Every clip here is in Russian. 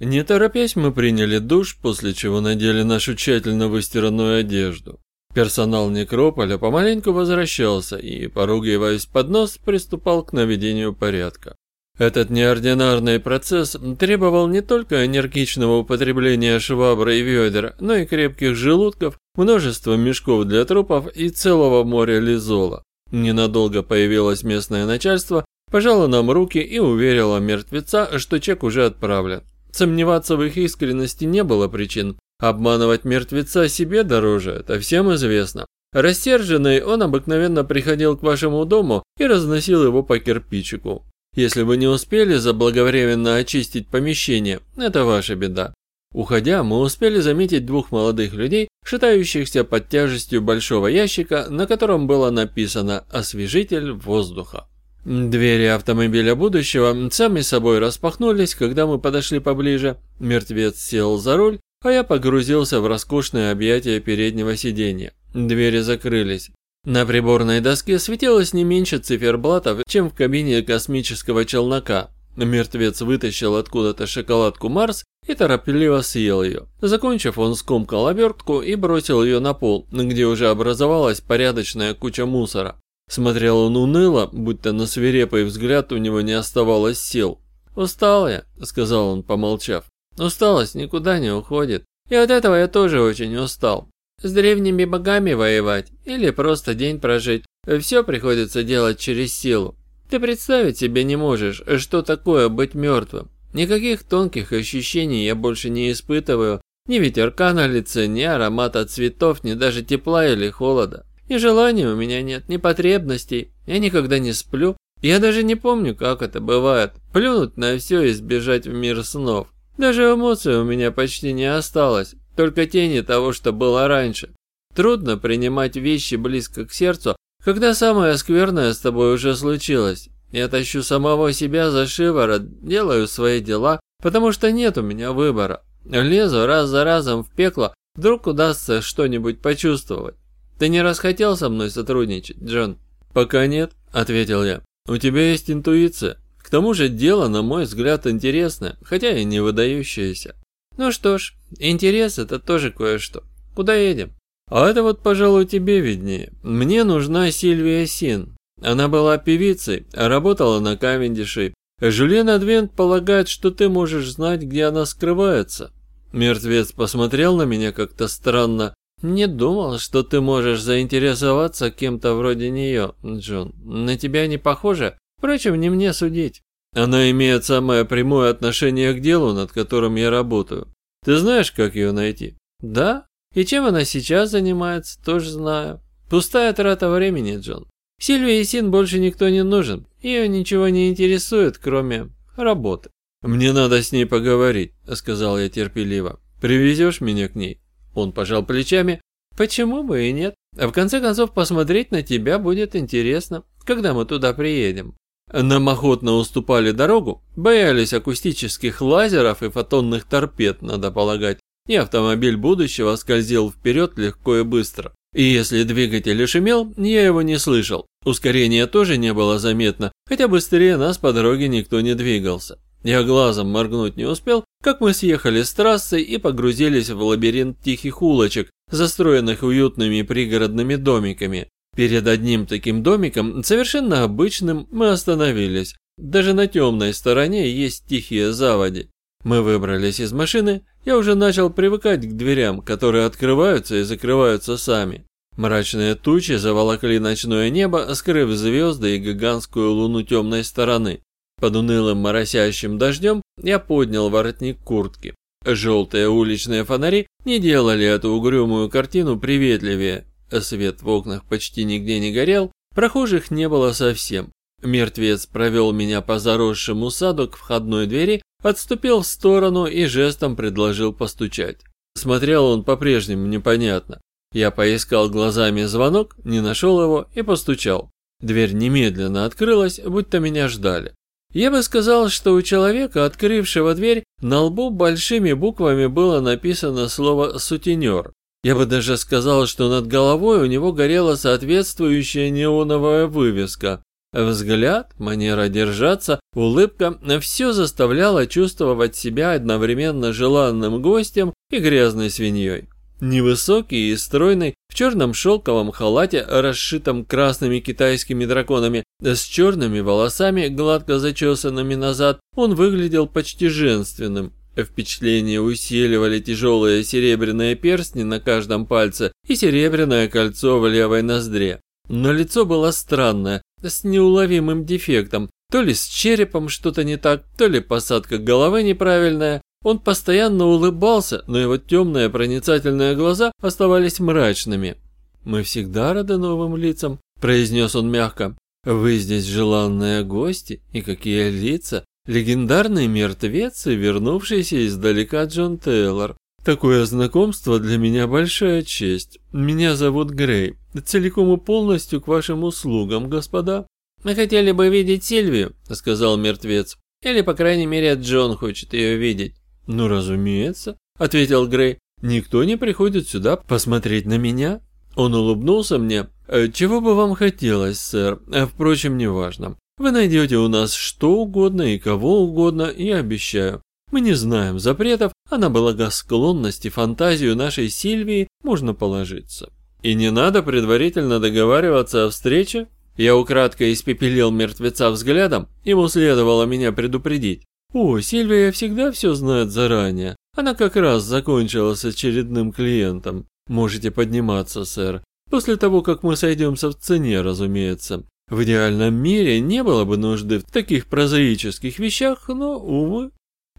Не торопясь, мы приняли душ, после чего надели нашу тщательно выстиранную одежду. Персонал некрополя помаленьку возвращался и, поругиваясь под нос, приступал к наведению порядка. Этот неординарный процесс требовал не только энергичного употребления швабры и ведер, но и крепких желудков, множества мешков для трупов и целого моря лизола. Ненадолго появилось местное начальство, пожало нам руки и уверило мертвеца, что чек уже отправлен. Сомневаться в их искренности не было причин. Обманывать мертвеца себе дороже, это всем известно. Рассерженный он обыкновенно приходил к вашему дому и разносил его по кирпичику. Если вы не успели заблаговременно очистить помещение, это ваша беда. Уходя, мы успели заметить двух молодых людей, шатающихся под тяжестью большого ящика, на котором было написано «Освежитель воздуха». Двери автомобиля будущего сами собой распахнулись, когда мы подошли поближе. Мертвец сел за руль, а я погрузился в роскошное объятие переднего сиденья. Двери закрылись. На приборной доске светилось не меньше циферблатов, чем в кабине космического челнока. Мертвец вытащил откуда-то шоколадку Марс и торопливо съел ее. Закончив, он скомкал обертку и бросил ее на пол, где уже образовалась порядочная куча мусора. Смотрел он уныло, будто на свирепый взгляд у него не оставалось сил. «Устал я», — сказал он, помолчав. «Усталость никуда не уходит. И от этого я тоже очень устал. С древними богами воевать или просто день прожить. Все приходится делать через силу. Ты представить себе не можешь, что такое быть мертвым. Никаких тонких ощущений я больше не испытываю. Ни ветерка на лице, ни аромата цветов, ни даже тепла или холода. Ни желания у меня нет, ни потребностей. Я никогда не сплю. Я даже не помню, как это бывает. Плюнуть на все и сбежать в мир снов. Даже эмоций у меня почти не осталось только тени того, что было раньше. Трудно принимать вещи близко к сердцу, когда самое скверное с тобой уже случилось. Я тащу самого себя за шиворот, делаю свои дела, потому что нет у меня выбора. Лезу раз за разом в пекло, вдруг удастся что-нибудь почувствовать. Ты не раз хотел со мной сотрудничать, Джон? Пока нет, ответил я. У тебя есть интуиция. К тому же дело, на мой взгляд, интересное, хотя и не выдающееся. Ну что ж, интерес это тоже кое-что. Куда едем? А это вот, пожалуй, тебе виднее. Мне нужна Сильвия Син. Она была певицей, работала на Кавендише. Жюлен Адвент полагает, что ты можешь знать, где она скрывается. Мертвец посмотрел на меня как-то странно. Не думал, что ты можешь заинтересоваться кем-то вроде нее, Джон. На тебя не похоже? Впрочем, не мне судить. Она имеет самое прямое отношение к делу, над которым я работаю. Ты знаешь, как ее найти? Да. И чем она сейчас занимается, тоже знаю. Пустая трата времени, Джон. Сильвии Син больше никто не нужен. Ее ничего не интересует, кроме работы. «Мне надо с ней поговорить», — сказал я терпеливо. «Привезешь меня к ней?» Он пожал плечами. «Почему бы и нет? А в конце концов, посмотреть на тебя будет интересно, когда мы туда приедем. Нам охотно уступали дорогу, боялись акустических лазеров и фотонных торпед, надо полагать, и автомобиль будущего скользил вперед легко и быстро. И если двигатель шумел, я его не слышал. Ускорения тоже не было заметно, хотя быстрее нас по дороге никто не двигался. Я глазом моргнуть не успел, как мы съехали с трассы и погрузились в лабиринт тихих улочек, застроенных уютными пригородными домиками, Перед одним таким домиком, совершенно обычным, мы остановились. Даже на темной стороне есть тихие заводи. Мы выбрались из машины, я уже начал привыкать к дверям, которые открываются и закрываются сами. Мрачные тучи заволокли ночное небо, скрыв звезды и гигантскую луну темной стороны. Под унылым моросящим дождем я поднял воротник куртки. Желтые уличные фонари не делали эту угрюмую картину приветливее, Свет в окнах почти нигде не горел, прохожих не было совсем. Мертвец провел меня по заросшему саду к входной двери, отступил в сторону и жестом предложил постучать. Смотрел он по-прежнему непонятно. Я поискал глазами звонок, не нашел его и постучал. Дверь немедленно открылась, будто меня ждали. Я бы сказал, что у человека, открывшего дверь, на лбу большими буквами было написано слово «сутенер», я бы даже сказал, что над головой у него горела соответствующая неоновая вывеска. Взгляд, манера держаться, улыбка – все заставляло чувствовать себя одновременно желанным гостем и грязной свиньей. Невысокий и стройный, черном шелковом халате, расшитом красными китайскими драконами, с черными волосами, гладко зачесанными назад, он выглядел почти женственным. Впечатление усиливали тяжелые серебряные перстни на каждом пальце и серебряное кольцо в левой ноздре. Но лицо было странное, с неуловимым дефектом. То ли с черепом что-то не так, то ли посадка головы неправильная. Он постоянно улыбался, но его темные проницательные глаза оставались мрачными. «Мы всегда рады новым лицам», – произнес он мягко. «Вы здесь желанные гости, и какие лица! Легендарный мертвец и вернувшийся издалека Джон Тейлор. Такое знакомство для меня большая честь. Меня зовут Грей. Целиком и полностью к вашим услугам, господа. Мы хотели бы видеть Сильвию, сказал мертвец. Или, по крайней мере, Джон хочет ее видеть. Ну, разумеется, ответил Грей. Никто не приходит сюда посмотреть на меня. Он улыбнулся мне. «Э, «Чего бы вам хотелось, сэр? Э, впрочем, неважно. Вы найдете у нас что угодно и кого угодно, и обещаю. Мы не знаем запретов, а на благосклонность и фантазию нашей Сильвии можно положиться. И не надо предварительно договариваться о встрече. Я украдкой испепелил мертвеца взглядом, ему следовало меня предупредить. О, Сильвия всегда все знает заранее. Она как раз закончила с очередным клиентом. Можете подниматься, сэр. После того, как мы сойдемся в цене, разумеется. В идеальном мире не было бы нужды в таких прозаических вещах, но, увы.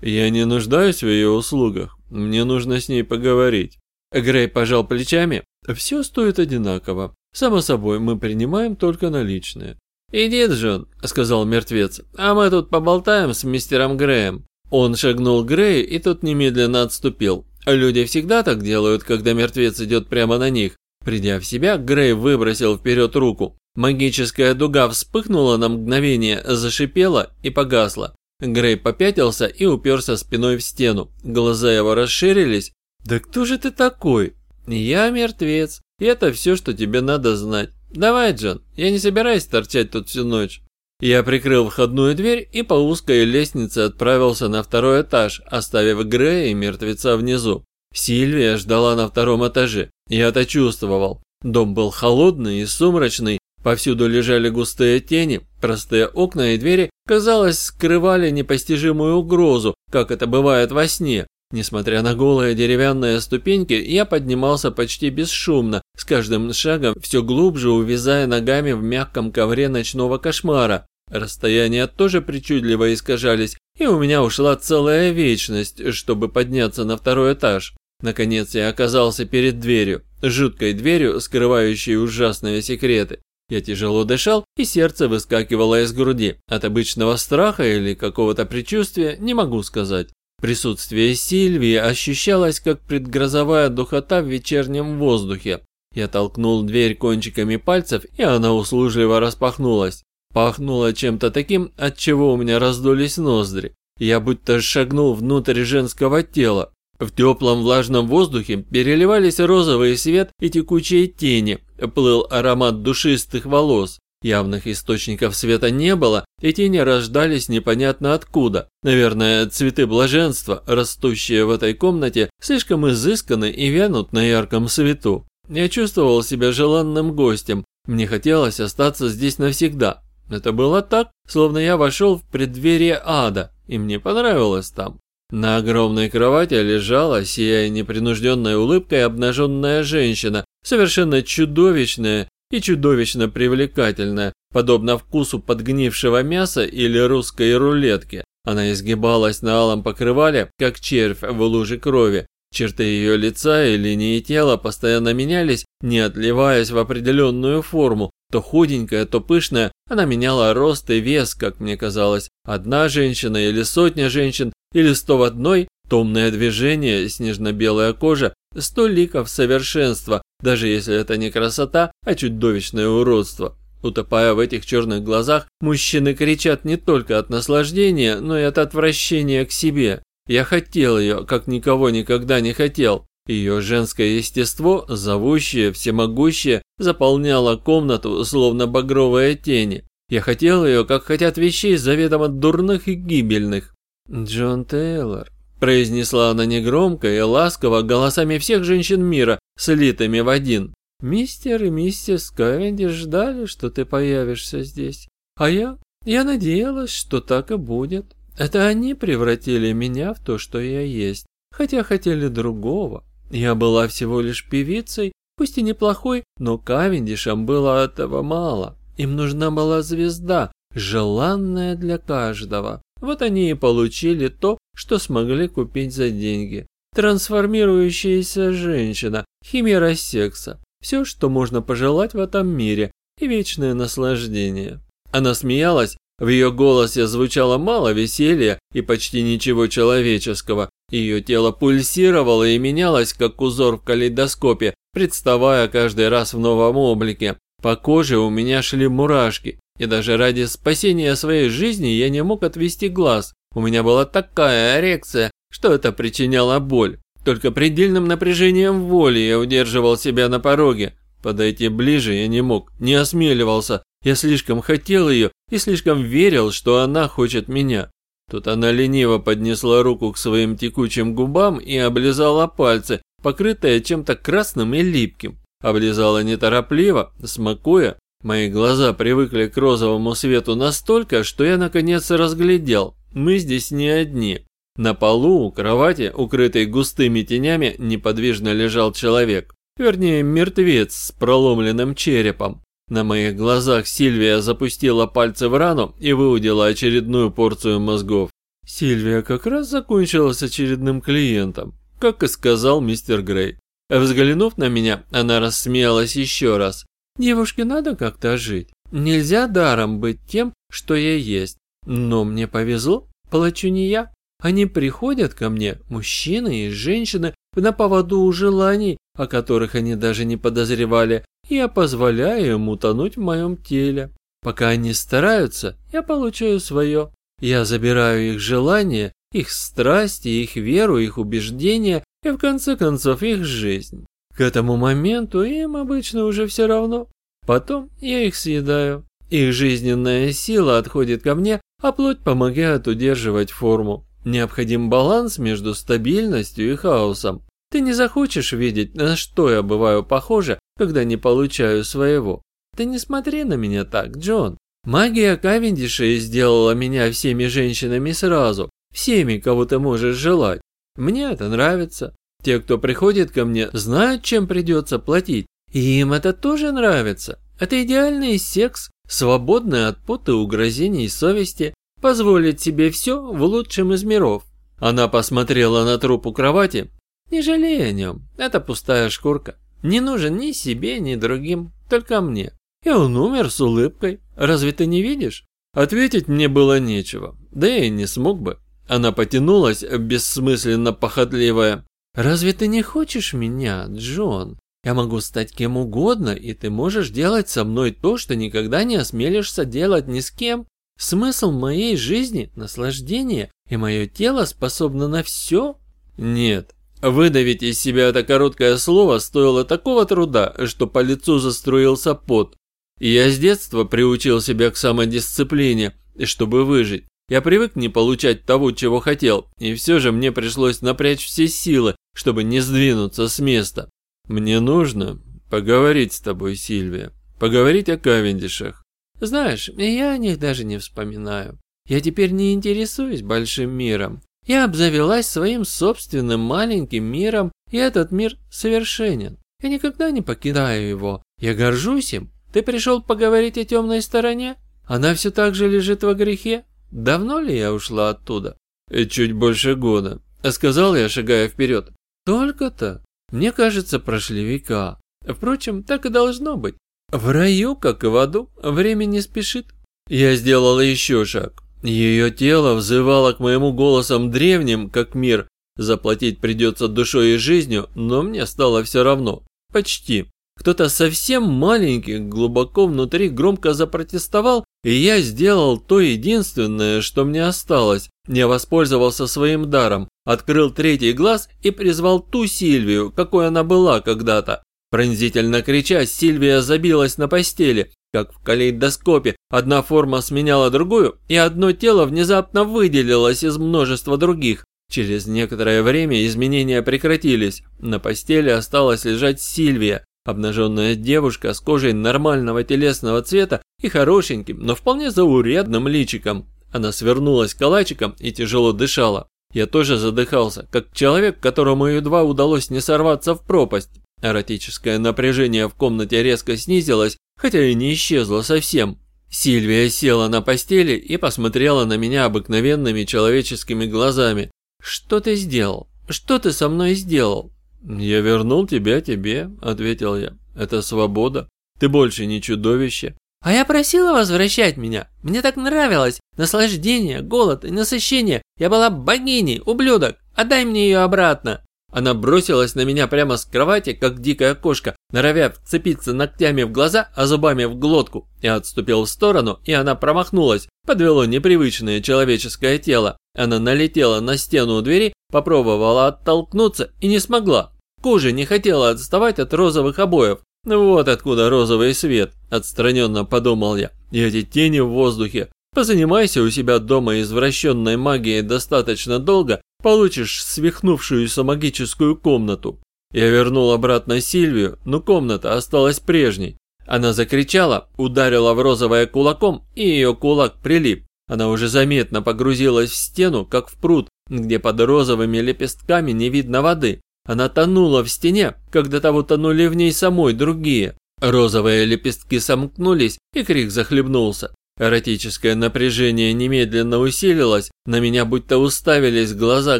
Я не нуждаюсь в ее услугах. Мне нужно с ней поговорить. Грей пожал плечами. Все стоит одинаково. Само собой, мы принимаем только наличные. «Иди, Джон», — сказал мертвец, — «а мы тут поболтаем с мистером Греем». Он шагнул к Грею, и тот немедленно отступил. Люди всегда так делают, когда мертвец идет прямо на них. Придя в себя, Грей выбросил вперед руку. Магическая дуга вспыхнула на мгновение, зашипела и погасла. Грей попятился и уперся спиной в стену. Глаза его расширились. «Да кто же ты такой?» «Я мертвец. Это все, что тебе надо знать. Давай, Джон, я не собираюсь торчать тут всю ночь». Я прикрыл входную дверь и по узкой лестнице отправился на второй этаж, оставив Грея и мертвеца внизу. Сильвия ждала на втором этаже. Я это чувствовал. Дом был холодный и сумрачный, повсюду лежали густые тени, простые окна и двери, казалось, скрывали непостижимую угрозу, как это бывает во сне. Несмотря на голые деревянные ступеньки, я поднимался почти бесшумно, с каждым шагом все глубже увязая ногами в мягком ковре ночного кошмара. Расстояния тоже причудливо искажались, и у меня ушла целая вечность, чтобы подняться на второй этаж. Наконец я оказался перед дверью, жуткой дверью, скрывающей ужасные секреты. Я тяжело дышал, и сердце выскакивало из груди. От обычного страха или какого-то предчувствия не могу сказать. Присутствие Сильвии ощущалось как предгрозовая духота в вечернем воздухе. Я толкнул дверь кончиками пальцев, и она услужливо распахнулась. Пахнуло чем-то таким, от чего у меня раздулись ноздри. Я будто шагнул внутрь женского тела. В теплом влажном воздухе переливались розовый свет и текучие тени, плыл аромат душистых волос. Явных источников света не было, и тени рождались непонятно откуда. Наверное, цветы блаженства, растущие в этой комнате, слишком изысканы и вянут на ярком свету. Я чувствовал себя желанным гостем, мне хотелось остаться здесь навсегда. Это было так, словно я вошел в преддверие ада, и мне понравилось там. На огромной кровати лежала, сияя непринужденной улыбкой, обнаженная женщина, совершенно чудовищная и чудовищно привлекательная, подобно вкусу подгнившего мяса или русской рулетки. Она изгибалась на алом покрывале, как червь в луже крови. Черты ее лица и линии тела постоянно менялись, не отливаясь в определенную форму. То худенькая, то пышная, она меняла рост и вес, как мне казалось. Одна женщина или сотня женщин, или сто в одной, томное движение, снежно-белая кожа, сто ликов совершенства, даже если это не красота, а чудовищное уродство. Утопая в этих черных глазах, мужчины кричат не только от наслаждения, но и от отвращения к себе. Я хотел ее, как никого никогда не хотел. Ее женское естество, зовущее, всемогущее, заполняло комнату, словно багровые тени. Я хотел ее, как хотят вещей заведомо дурных и гибельных. Джон Тейлор, произнесла она негромко и ласково голосами всех женщин мира, слитыми в один. Мистер и миссис Кавендиш ждали, что ты появишься здесь. А я, я надеялась, что так и будет. Это они превратили меня в то, что я есть, хотя хотели другого. Я была всего лишь певицей, пусть и неплохой, но Кавендишам было этого мало. Им нужна была звезда, желанная для каждого. Вот они и получили то, что смогли купить за деньги. Трансформирующаяся женщина, химера секса, все, что можно пожелать в этом мире, и вечное наслаждение. Она смеялась, в ее голосе звучало мало веселья и почти ничего человеческого. Ее тело пульсировало и менялось, как узор в калейдоскопе, представая каждый раз в новом облике. По коже у меня шли мурашки, и даже ради спасения своей жизни я не мог отвести глаз. У меня была такая эрекция, что это причиняло боль. Только предельным напряжением воли я удерживал себя на пороге. Подойти ближе я не мог, не осмеливался. Я слишком хотел ее и слишком верил, что она хочет меня. Тут она лениво поднесла руку к своим текучим губам и облизала пальцы, покрытые чем-то красным и липким. Облизала неторопливо, смакуя. Мои глаза привыкли к розовому свету настолько, что я наконец разглядел. Мы здесь не одни. На полу у кровати, укрытой густыми тенями, неподвижно лежал человек. Вернее, мертвец с проломленным черепом. На моих глазах Сильвия запустила пальцы в рану и выудила очередную порцию мозгов. Сильвия как раз закончила с очередным клиентом, как и сказал мистер Грей. Взглянув на меня, она рассмеялась еще раз. «Девушке надо как-то жить. Нельзя даром быть тем, что я есть. Но мне повезло, плачу не я. Они приходят ко мне, мужчины и женщины, на поводу у желаний, о которых они даже не подозревали, и я позволяю им утонуть в моем теле. Пока они стараются, я получаю свое. Я забираю их желания, их страсти, их веру, их убеждения и в конце концов их жизнь. К этому моменту им обычно уже все равно. Потом я их съедаю. Их жизненная сила отходит ко мне, а плоть помогает удерживать форму. Необходим баланс между стабильностью и хаосом. Ты не захочешь видеть, на что я бываю похожа, когда не получаю своего. Ты не смотри на меня так, Джон. Магия Кавендиша сделала меня всеми женщинами сразу, всеми, кого ты можешь желать. Мне это нравится. Те, кто приходит ко мне, знают, чем придется платить. И им это тоже нравится. Это идеальный секс, свободный от пота угрозений совести, позволить себе все в лучшем из миров. Она посмотрела на труп у кровати. Не жалей о нем, это пустая шкурка. Не нужен ни себе, ни другим, только мне. И он умер с улыбкой. Разве ты не видишь? Ответить мне было нечего, да я и не смог бы. Она потянулась, бессмысленно похотливая. «Разве ты не хочешь меня, Джон? Я могу стать кем угодно, и ты можешь делать со мной то, что никогда не осмелишься делать ни с кем. Смысл моей жизни – наслаждение, и мое тело способно на все? Нет. Выдавить из себя это короткое слово стоило такого труда, что по лицу заструился пот. И я с детства приучил себя к самодисциплине, чтобы выжить. Я привык не получать того, чего хотел, и все же мне пришлось напрячь все силы, чтобы не сдвинуться с места. Мне нужно поговорить с тобой, Сильвия, поговорить о Кавендишах. Знаешь, я о них даже не вспоминаю. Я теперь не интересуюсь большим миром. Я обзавелась своим собственным маленьким миром, и этот мир совершенен. Я никогда не покидаю его. Я горжусь им. Ты пришел поговорить о темной стороне? Она все так же лежит во грехе? Давно ли я ушла оттуда? «Э, чуть больше года, сказал я, шагая вперед. Только-то? Мне кажется, прошли века. Впрочем, так и должно быть. В раю, как и в аду, время не спешит. Я сделала еще шаг. Ее тело взывало к моему голосам древним, как мир. Заплатить придется душой и жизнью, но мне стало все равно. Почти. Кто-то совсем маленький, глубоко внутри громко запротестовал, и я сделал то единственное, что мне осталось. Я воспользовался своим даром, открыл третий глаз и призвал ту Сильвию, какой она была когда-то. Пронзительно крича, Сильвия забилась на постели. Как в калейдоскопе, одна форма сменяла другую, и одно тело внезапно выделилось из множества других. Через некоторое время изменения прекратились. На постели осталась лежать Сильвия, обнаженная девушка с кожей нормального телесного цвета и хорошеньким, но вполне заурядным личиком. Она свернулась калачиком и тяжело дышала. Я тоже задыхался, как человек, которому едва удалось не сорваться в пропасть. Эротическое напряжение в комнате резко снизилось, хотя и не исчезло совсем. Сильвия села на постели и посмотрела на меня обыкновенными человеческими глазами. «Что ты сделал? Что ты со мной сделал?» «Я вернул тебя тебе», — ответил я. «Это свобода. Ты больше не чудовище». «А я просила возвращать меня. Мне так нравилось. Наслаждение, голод и насыщение. Я была богиней, ублюдок. Отдай мне ее обратно». Она бросилась на меня прямо с кровати, как дикая кошка, норовя вцепиться ногтями в глаза, а зубами в глотку. Я отступил в сторону, и она промахнулась. Подвело непривычное человеческое тело. Она налетела на стену у двери, попробовала оттолкнуться и не смогла. Кожа не хотела отставать от розовых обоев. Вот откуда розовый свет, отстраненно подумал я. И эти тени в воздухе. Позанимайся у себя дома извращенной магией достаточно долго, получишь свихнувшуюся магическую комнату. Я вернул обратно Сильвию, но комната осталась прежней. Она закричала, ударила в розовое кулаком, и ее кулак прилип. Она уже заметно погрузилась в стену, как в пруд, где под розовыми лепестками не видно воды. Она тонула в стене, когда того тонули в ней самой другие. Розовые лепестки сомкнулись, и крик захлебнулся. Эротическое напряжение немедленно усилилось, на меня будто уставились глаза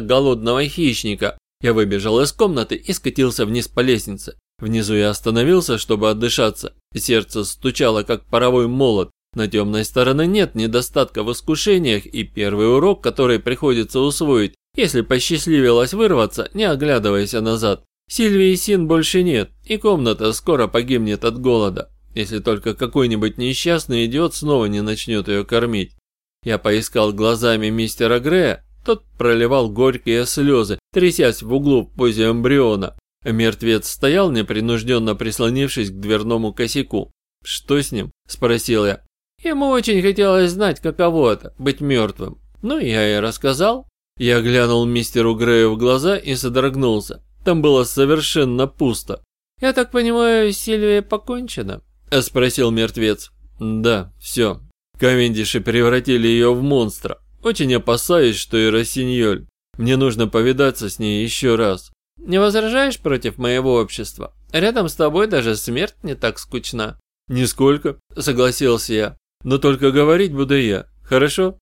голодного хищника. Я выбежал из комнаты и скатился вниз по лестнице. Внизу я остановился, чтобы отдышаться. Сердце стучало, как паровой молот. На темной стороне нет недостатка в искушениях, и первый урок, который приходится усвоить, если посчастливилось вырваться, не оглядывайся назад. Сильвии Син больше нет, и комната скоро погибнет от голода если только какой-нибудь несчастный идиот снова не начнет ее кормить. Я поискал глазами мистера Грея, тот проливал горькие слезы, трясясь в углу в позе эмбриона. Мертвец стоял, непринужденно прислонившись к дверному косяку. «Что с ним?» – спросил я. Ему очень хотелось знать, каково это – быть мертвым. Ну, я и рассказал. Я глянул мистеру Грею в глаза и содрогнулся. Там было совершенно пусто. «Я так понимаю, Сильвия покончена?» – спросил мертвец. «Да, все. Кавендиши превратили ее в монстра. Очень опасаюсь, что и Рассиньоль. Мне нужно повидаться с ней еще раз». «Не возражаешь против моего общества? Рядом с тобой даже смерть не так скучна». «Нисколько», – согласился я. «Но только говорить буду я, хорошо?»